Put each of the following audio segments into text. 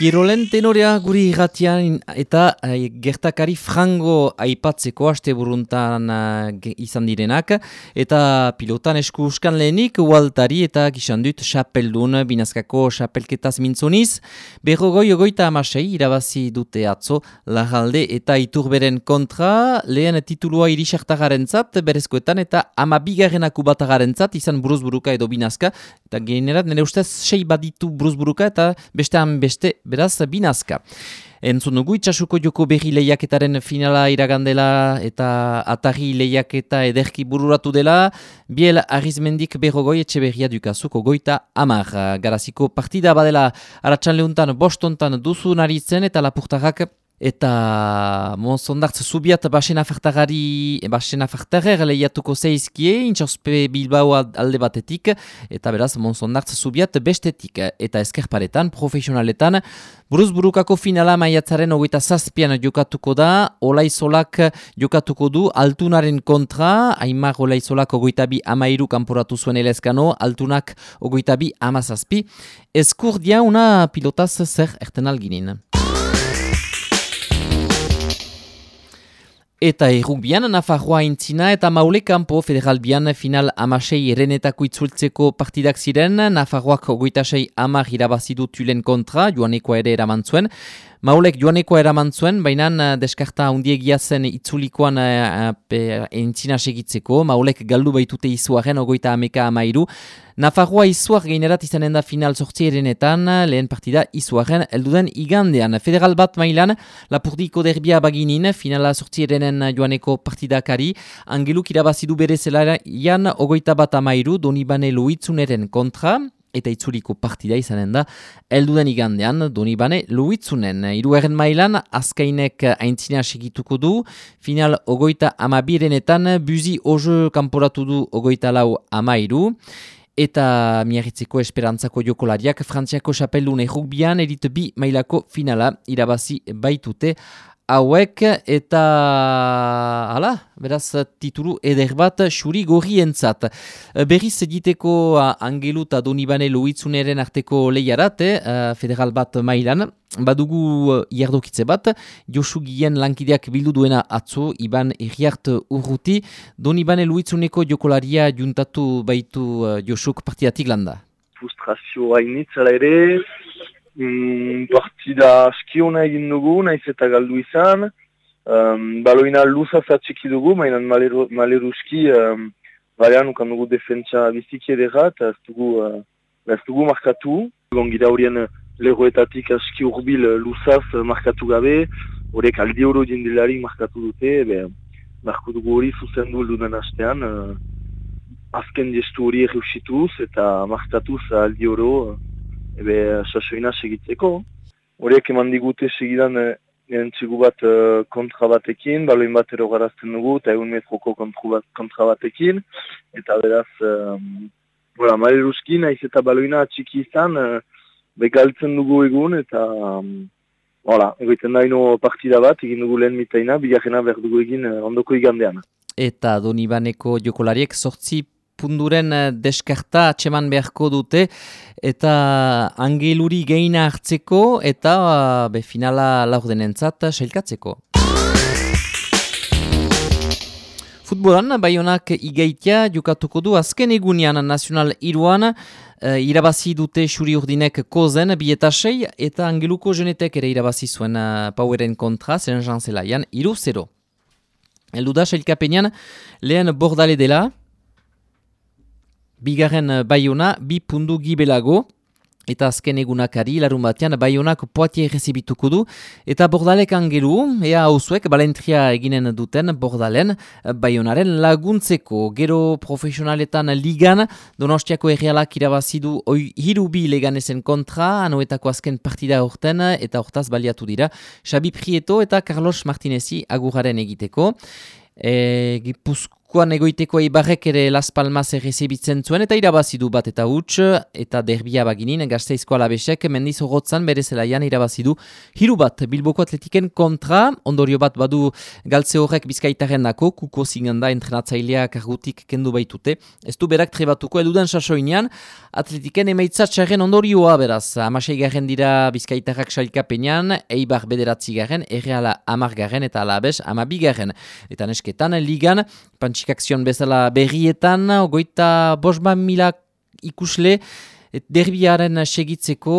Kirolen tenorea guri irratian eta eh, gertakari frango aipatzeko aste buruntan eh, izan direnak. Eta pilotan esku uskan lehenik ualtari eta gizan dut xapeldun binazkako xapelketaz mintzoniz. Berrogoi ogoita amasei irabazi dute atzo lagalde eta iturberen kontra. Lehen titulua irisartagaren zat berezkoetan eta ama bigarren akubatagaren zat izan buruzburuka edo binazka. Eta generat nire ustez sei baditu buruzburuka eta bestean beste beraz, binazka. Entzun dugu itxasuko joko berri lehiaketaren finala iragandela eta atari lehiaketa ederki bururatu dela, biel arrizmendik berrogoi etxe berria dukazuko goita amar. Garaziko partida badela aratsan lehuntan bostontan duzu naritzen eta lapurtarrak Eta Monsondartz zubiat basen afartagari, basen afartager lehiatuko zeizkie, intxospe Bilbao alde batetik, eta beraz Monsondartz zubiat bestetik. Eta eskerparetan, profesionaletan, buruz burukako finala maiatzaren hogeita zazpian jokatuko da, olaizolak jokatuko du altunaren kontra, aimar olaizolak ogoita bi amairu kanporatu zuen elezkano, altunak ogoita bi amazazpi. Eskur dia una pilotaz zer erten alginin. Eta errukbian, Nafarroa intzina eta Maule Kampo federalbian final amasei erenetako itzultzeko partidak ziren, Nafarroak goitasei amar irabazidu tulen kontra, joanekoa ere eraman zuen. Maulek joaneko eraman zuen, baina uh, deskarta hundiegia zen itzulikoan uh, uh, entzina segitzeko. Maulek galdu baitute izuaren, ogoita ameka amairu. Nafarroa izuar gainerat izanen da final sortzi erenetan, lehen partida izuaren elduden igandean. Federal bat mailan, lapurdiko derbia baginin, finala sortzi erenen joaneko partidakari. Angeluk irabazidu bere zelarian, ogoita bat amairu, donibane luitzuneren kontra eta itzuliko partida izanen da, elduden igandean, doni bane, luitzunen. Iruaren mailan, azkainek aintzina segituko du, final ogoita amabirenetan, buzi ojo kanporatu du ogoita lau amairu, eta miarritzeko esperantzako jokolariak, frantziako xapeldune rugbian, erit bi mailako finala, irabazi baitute, hauek eta hala, beraz titulu eder bat xuri gorri entzat. Berriz egiteko angelu eta donibane loitzuneren arteko lehiarat, eh, federal bat mailan, badugu jardokitze bat, Josu Gien lankideak bildu duena atzo, Iban Erriart urruti, donibane loitzuneko jokolaria juntatu baitu Josuk partidatik landa. Frustrazio hainitzala ere, Mm, partida askiona egin dugu, naiz eta galdu izan. Um, baloina luza zatxiki dugu, mainan maleruski, um, barean ukan dugu defentsa biziki edera, eta ez dugu, uh, ez dugu markatu. Gongira horien leroetatik aski urbil luzaz markatu gabe, horiek aldi oro jindilari markatu dute, be, marko dugu hori zuzen du eldunan hastean, uh, azken gestu hori erreusituz eta markatuz aldi oro, ebe sasoina segitzeko. Horiek eman digute segidan e, bat e, kontra batekin, baloin bat erogarazten dugu, eta egun metroko kontra batekin. Eta beraz, voilà, male ruskin, aiz eta baloina txiki izan, e, begaltzen dugu egun, eta voilà, egoiten da ino partida bat, egin dugu lehen mitaina, bigarrena behar dugu egin ondoko igandean. Eta Donibaneko jokolariek sortzi punduren eh, deskarta atseman beharko dute eta angeluri geina hartzeko eta be finala laurdenentzat sailkatzeko. Futbolan, Bayonak igaitia jokatuko du azken egunean nazional iruan, uh, irabazi dute xuri urdinek kozen, bietasei, eta angeluko jenetek ere irabazi zuen uh, poweren kontra, zen janzelaian, iru zero. Eldu da, lehen bordale dela, bigarren eh, baiona, bi pundu gibelago, eta azken egunakari, larun batean, baionak poatie errezibituko du, eta bordalek angelu, ea hauzuek, balentria eginen duten bordalen, eh, baionaren laguntzeko, gero profesionaletan ligan, donostiako errealak irabazidu oi hiru bi leganezen kontra, anoetako azken partida horten, eta hortaz baliatu dira, Xabi Prieto eta Carlos Martinezi aguraren egiteko, e, Gipuzko, Lekuan egoiteko eibarrek ere Las Palmas errezibitzen zuen eta irabazidu bat eta huts eta derbia baginin gazteizko alabesek mendiz horotzan bere zelaian irabazidu hiru bat Bilboko atletiken kontra. Ondorio bat badu galtze horrek bizkaitaren dako kuko zinganda entrenatzailea kargutik kendu baitute. Ez du berak trebatuko eludan sasoinean. Atletiken emaitzatxaren ondorioa beraz. Amasei garen dira bizkaitarrak sailkapenean eibar bederatzi garen erreala amar garen eta alabes amabigaren eta nesketan ligan pantx txikakzion bezala berrietan, ogoita bosba mila ikusle, derbiaren segitzeko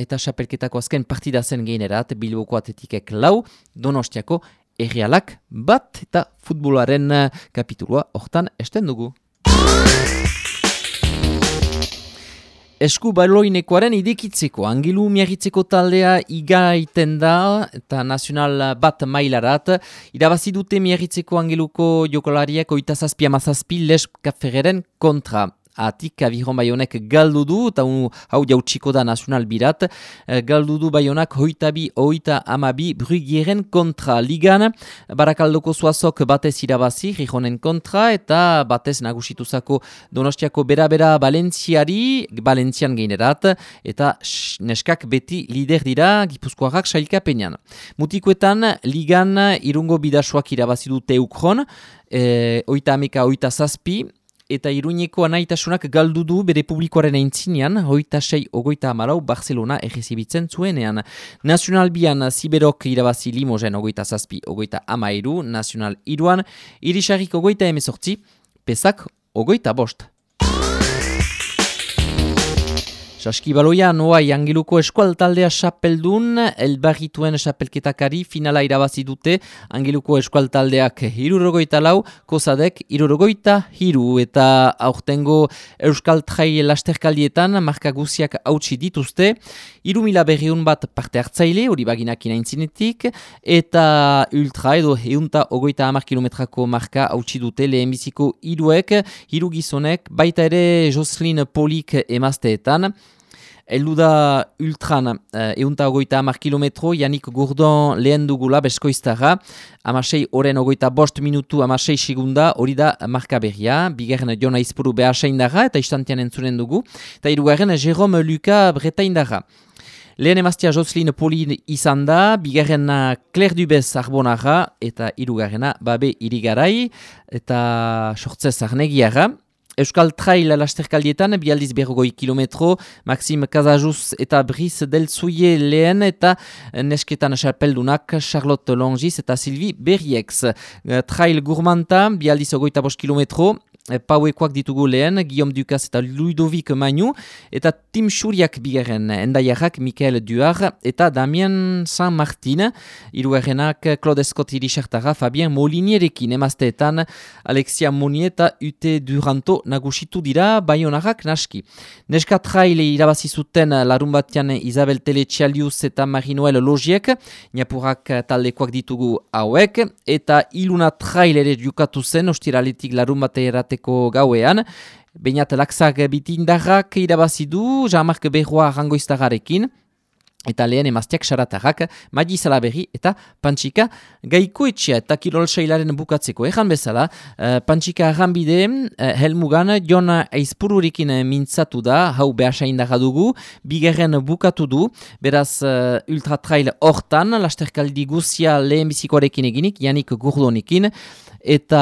eta xapelketako azken partida zen geinerat, bilboko atetikek lau, donostiako errealak bat eta futbolaren kapitulua hortan esten dugu. Esku baloinekoaren idekitzeko, angilu miagitzeko taldea igaiten da eta nazional bat mailarat. Irabazi dute miagitzeko angiluko jokolariak oita zazpi amazazpi leskafegeren kontra atik abiron baionek galdu du, eta hau jautsiko da nazional birat, eh, galdu du baionak hoitabi, hoita amabi, brugieren kontra ligan, barakaldoko zuazok batez irabazi, rijonen kontra, eta batez nagusituzako donostiako bera-bera Balentziari, Balentzian geinerat, eta neskak beti lider dira, gipuzkoarrak sailka peñan. Mutikoetan, ligan irungo bidasuak irabazi du teukron, e, oita amika, oita zazpi, eta iruñeko anaitasunak galdu du bere publikoaren eintzinean, hoita sei ogoita amarau Barcelona egizibitzen zuenean. Nacional bian Siberok irabazi limozen ogoita zazpi ogoita amairu, Nacional iruan, irisarrik ogoita emezortzi, pesak ogoita bost. Saskibaloia noa jangiluko eskual taldea xapeldun, elbarrituen xapelketakari finala irabazi dute, angiluko eskual taldeak hirurogoita lau, kozadek hirurogoita hiru, eta aurtengo euskal trai lasterkaldietan marka guziak hautsi dituzte, irumila berriun bat parte hartzaile, hori baginak inaintzinetik, eta ultra edo eunta ogoita amar kilometrako marka hautsi dute lehenbiziko hiruek, hiru gizonek, baita ere Jocelyn Polik emazteetan, Eluda ultran, uh, eunta ogoita amar kilometro, Janik Gurdon lehen dugula beskoiztara, amasei oren ogoita bost minutu amasei sigunda, hori da marka berria, bigarren Jona Izpuru behasein dara, eta istantean entzunen dugu, eta irugarren Jerome Luka bretain dara. Lehen emaztia Jocelyn Polin izan da, bigarren Claire Dubez arbonara, eta irugarrena Babe Irigarai, eta sortzez arnegiara. Euskal Trail lasterkaldietan, bialdiz berrogoi kilometro, Maxim Kazajuz eta Briz Delzuie lehen eta nesketan xarpeldunak Charlotte Longiz eta Sylvie Berriex. Trail Gourmanta, bialdiz ogoita bost kilometro, pauekoak ditugu lehen, Guillaume Dukas eta Ludovic Mainu, eta Tim Shuriak bigarren, endaiarrak Mikael Duar, eta Damien San Martin, iruarenak Claude Scott irisartara, Fabien Molinierekin, emazteetan Alexia Moni eta Ute Duranto nagusitu dira, baionarrak naski. Neska traile irabazizuten larun batean Isabel Teletxialius eta Marinoel Logiek, Niapurak taldekoak ditugu hauek, eta iluna trailere jukatu zen, ostiraletik larun batean bateko gauean. Bainat lakzak bitindarrak irabazidu, Jean-Marc Berroa rangoiztagarekin, eta lehen emazteak saratarrak, Madi Salaberri eta Pantsika gaikoetxea eta kirol sailaren bukatzeko. Ejan bezala, uh, Pantsika arranbide, uh, helmugan, Jon Aizpururikin mintzatu da, hau behasaindaga dugu, bigarren bukatu du, beraz uh, ultratrail hortan, lasterkaldi guzia lehen bizikoarekin eginik, Janik Gurdonikin, Eta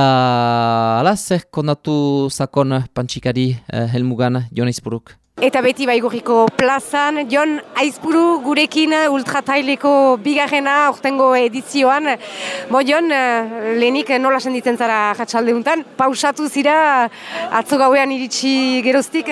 ala zer kondatu zakon pantxikari eh, helmugan Jon Aizpuruk? Eta beti baigurriko plazan, Jon Aizpuru gurekin ultrataileko bigarrena ortengo edizioan. Bo Jon, eh, lehenik nola senditzen zara jatsalde pausatu zira atzo gauean iritsi geroztik?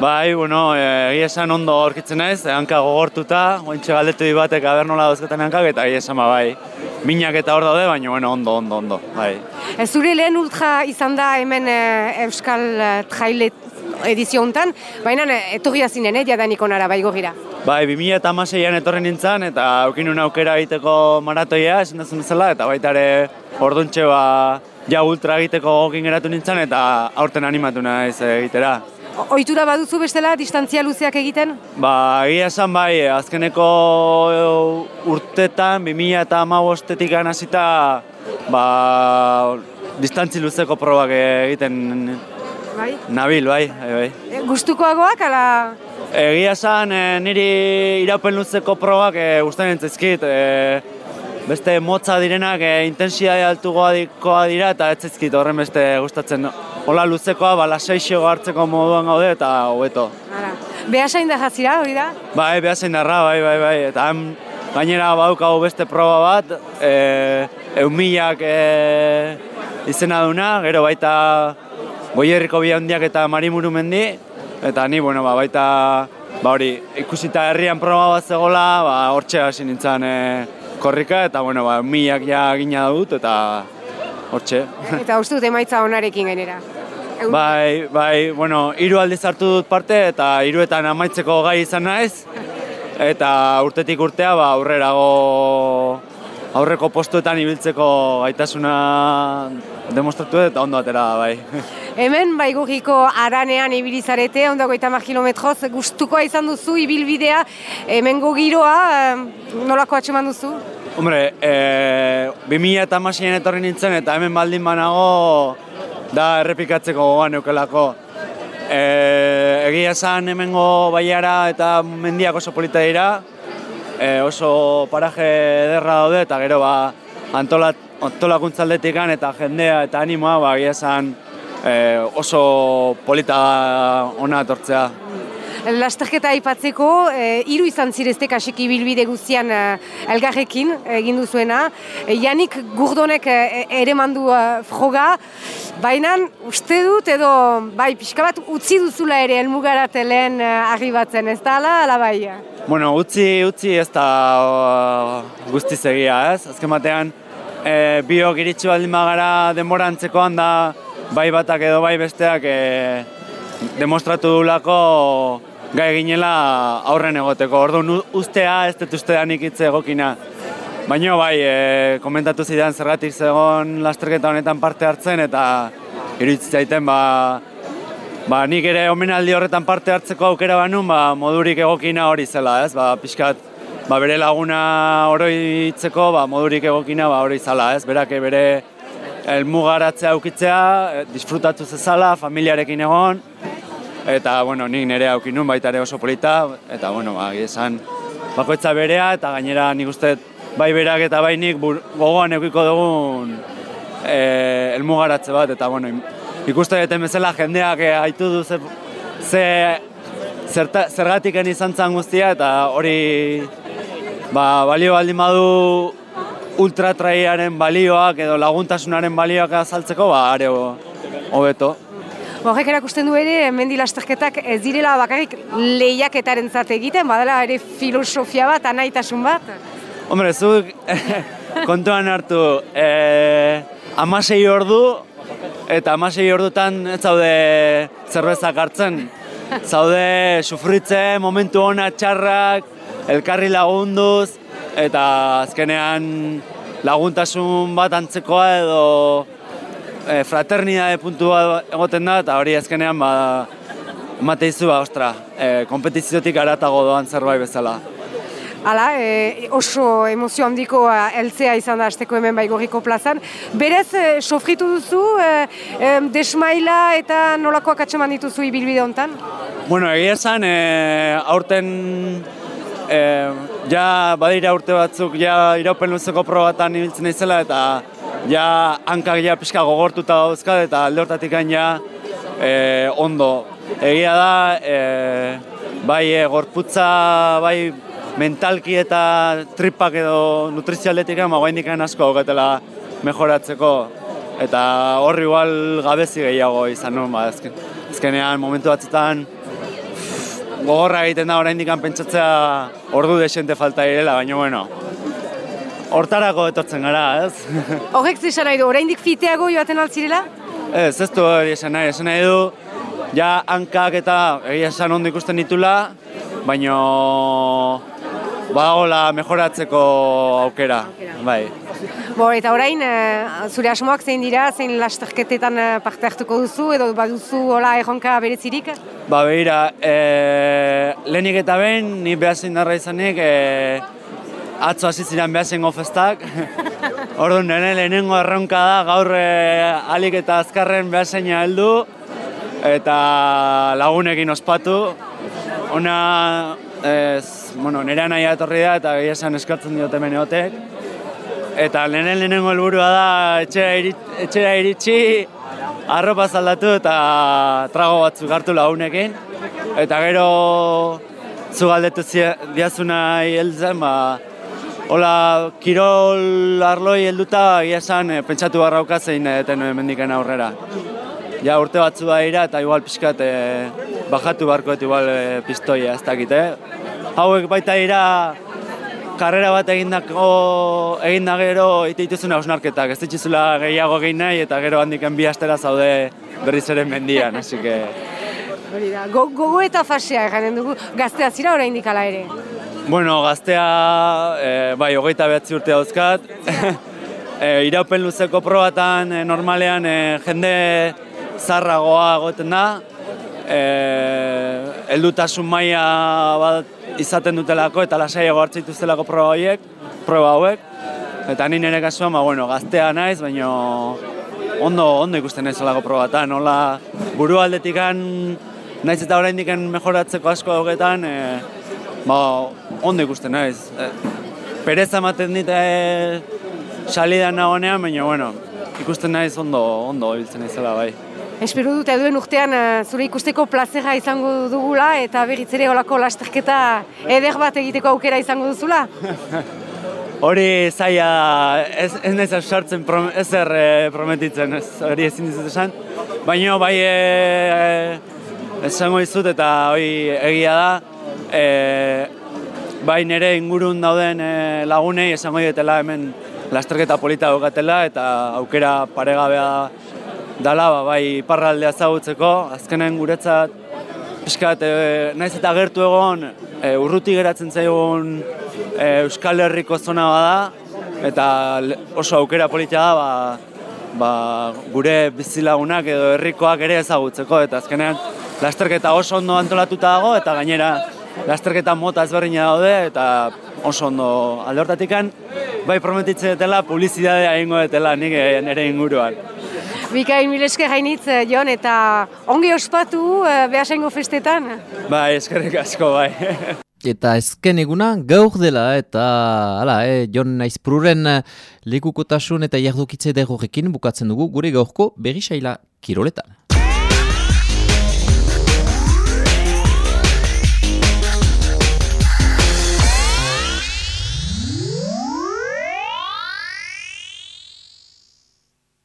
Bai, bueno, eh, egia esan ondo aurkitzen naiz, hanka gogortuta, ointxe galdetu batek aber nola dauzketan hankak, eta egia esan ba, bai, minak eta hor daude, baina bueno, ondo, ondo, ondo, bai. Zure lehen ultra izan da hemen eh, Euskal eh, Trailet edizio honetan, baina etorria zinen, eh, jadanik onara, bai gogira. Bai, 2000 eta amaseian etorri nintzen, eta aukin aukera egiteko maratoia, esan dazun bezala, eta baita ere orduntxe ba, ja ultra egiteko gokin geratu nintzen, eta aurten animatu naiz egitera. Oitura baduzu bestela, distantzia luzeak egiten? Ba, egia esan bai, azkeneko urtetan, 2000 eta ama bostetik anazita, ba, distantzi luzeko probak egiten Bai? nabil, bai, bai. E, gustukoagoak, ala... Egia esan, e, niri iraupen luzeko probak e, guztien entzizkit. E, beste motza direnak e, intensitate altugoa dikoa dira eta ez zaizkit horren beste gustatzen. Hola luzekoa, ba, hartzeko moduan gaude eta hobeto. Behasain da jazira, hori da? Bai, behazen darra, bai, bai, bai. Eta han, gainera badaukagu beste proba bat, e, eumilak e, izena duna, gero baita Goierriko bi handiak eta Marimuru mendi, eta ni, bueno, ba, baita, ba hori, ikusita herrian proba bat zegoela, ba, hortxe hasi nintzen e, korrika, eta, bueno, ba, milak ja gina dut, eta hortxe. Eta uste dut emaitza onarekin gainera. Bai, bai, bueno, hiru aldiz hartu dut parte eta hiruetan amaitzeko gai izan naiz. Eta urtetik urtea ba aurrerago aurreko postuetan ibiltzeko gaitasuna demostratu eta ondo atera da, bai. Hemen, baigurriko aranean ibili zarete, ondako eta kilometroz, gustukoa izan duzu, ibilbidea, hemengo giroa, eh, nolako atxeman duzu? Hombre, e, 2000 eta amasien etorri nintzen eta hemen baldin banago da errepikatzeko gogoan neukelako. E, egia esan hemengo baiara eta mendiak oso polita dira, e, oso paraje ederra daude eta gero ba antolat, antolakuntzaldetik eta jendea eta animoa ba, esan e, oso polita ona etortzea. Lasterketa aipatzeko, eh, hiru izan zireztek hasik ibilbide guztian eh, elgarrekin egin duzuena. Eh, Janik Gurdonek eh, ere mandu eh, froga, baina uste dut edo bai pixka bat utzi duzula ere elmugarat lehen eh, arribatzen, ez da ala, ala bai? Bueno, utzi, utzi ez da uh, guztiz egia, ez? Azken batean, e, biok iritsi baldin bagara denborantzekoan da bai batak edo bai besteak e, demostratu dulako gai ginela aurren egoteko. Orduan ustea ez dut ustea nik hitz egokina. Baina bai, e, komentatu zidan zergatik zegoen lasterketa honetan parte hartzen eta iruditzen zaiten ba, Ba, nik ere omenaldi horretan parte hartzeko aukera banun, ba, modurik egokina hori zela, ez? Ba, pixkat, ba, bere laguna oroitzeko, ba, modurik egokina ba, hori zala, ez? Berak bere elmugaratzea aukitzea, eh, disfrutatu zezala, familiarekin egon, eta, bueno, nik nire aukinun baita ere oso polita, eta, bueno, ba, esan, bakoitza berea, eta gainera nik uste bai berak eta bai nik gogoan eukiko dugun eh, elmugaratze bat, eta, bueno, ikuste duten bezala jendeak eh, haitu du ze, ze zerta, zergatiken izan zen guztia, eta hori ba, balio baldin badu ultratraiaren balioak edo laguntasunaren balioak azaltzeko, ba, are ho- hobeto. Horrek erakusten du ere, mendi lasterketak ez direla bakarrik lehiaketaren egiten, badala ere filosofia bat, anaitasun bat. Hombre, zuk kontuan hartu, e, amasei ordu, eta amasei ordutan ez zaude zerbezak hartzen. Zaude sufritzen, momentu ona txarrak, elkarri lagunduz, eta azkenean laguntasun bat antzekoa edo e, fraternidade puntua egoten da, eta hori azkenean ba, emate izu, ba, ostra, e, kompetiziotik aratago doan zerbait bezala. Hala, e, oso emozio handiko eh, heltzea izan da asteko hemen baigorriko plazan. Berez, e, sofritu duzu, e, e, desmaila eta nolakoak atxeman dituzu ibilbide hontan? Bueno, egia esan, e, aurten e, ja badira urte batzuk ja iraupen luzeko probatan ibiltzen izela eta ja hankak ja pixka gogortuta dauzkat eta alde hortatik ja e, ondo. Egia da, e, bai e, gorputza, bai mentalki eta tripak edo nutrizio aldetik ba, oraindik asko daukatela mejoratzeko. Eta hor igual gabezi gehiago izan nuen, ba, azken, azkenean momentu batzutan gogorra egiten da oraindik pentsatzea ordu desente falta direla, baina bueno, hortarako etortzen gara, ez? Horrek zesan nahi du, oraindik fiteago joaten altzirela? ez, ez du hori esan nahi, esan nahi du, ja hankak eta egia esan ondo ikusten ditula, baina badagola mejoratzeko aukera, bai. Bo, eta orain, eh, zure asmoak zein dira, zein lasterketetan eh, parte hartuko duzu, edo baduzu hola erronka berezirik? Ba, behira, e, lehenik eta behin, ni behazin darra izanik, e, atzo hasi ziren behazengo festak, Orduan, nire lehenengo erronka da, gaur e, alik eta azkarren behaseina heldu eta lagunekin ospatu. Ona, ez, bueno, nire nahi etorri da eta gira esan eskartzen diote meneotek. Eta lehenen lehenengo helburua da etxera, iritsi, etxera iritsi, arropa zaldatu eta trago batzuk hartu lagunekin. Eta gero zu galdetu diazuna heltzen, ba, Hola, kirol arloi helduta egia esan e, pentsatu barrauka zein eten eh, mendiken aurrera. Ja urte batzu da ira eta igual pixkat e, bajatu barko eta igual e, pistoia ez dakit, eh? Hauek baita ira karrera bat egindako eginda gero ite dituzun hausnarketak, ez dituzula gehiago gehi nahi eta gero handiken bi astera zaude berriz ere mendian, hasi que... Gogo eta fasea eganen dugu, gaztea zira oraindik hala ere? Bueno, gaztea, e, bai, hogeita behatzi urte dauzkat. e, iraupen luzeko probatan e, normalean e, jende zarragoa goten da. E, eldutasun maila bat izaten dutelako eta lasaiago hartzen dituztelako proba horiek, proba hauek. Eta ni nire kasuan, ba, bueno, gaztea naiz, baina ondo, ondo ikusten ez zelako probatan. Nola buru aldetikan, naiz eta oraindik mejoratzeko asko hauetan, e, ba, ondo ikusten naiz. E, pereza ematen dit e, salidan nagonean, baina, bueno, ikusten naiz ondo, ondo ibiltzen naizela bai. Espero dut eduen urtean uh, zure ikusteko plazera izango dugula eta berriz ere olako lasterketa eder bat egiteko aukera izango duzula? Hori zaila, ez, ez nahiz sartzen prom, ezer e, prometitzen, ez, hori ezin dizut esan. Baina bai e, e, esango dizut eta hori egia da, e, bai nire ingurun dauden e, lagunei esango dietela hemen lasterketa polita daukatela eta aukera paregabea dala ba, bai parraldea zagutzeko, azkenen guretzat Piskat, e, naiz eta gertu egon, e, urruti geratzen zaigun e, Euskal Herriko zona bada, eta oso aukera polita da, ba, ba, gure bizilagunak edo herrikoak ere ezagutzeko, eta azkenean lasterketa oso ondo antolatuta dago, eta gainera lasterketa mota ezberdina daude eta oso ondo alde bai prometitzen dela publizitatea egingo dela nik nire inguruan. Bikain mileske gainitz, eh, Jon, eta ongi ospatu uh, behasengo festetan? Bai, eskerrik asko, bai. eta ezken eguna gaur dela eta hala, eh, Jon Naizpruren eh, lekukotasun eta jardukitze derrorekin bukatzen dugu gure gaurko berri saila kiroletan.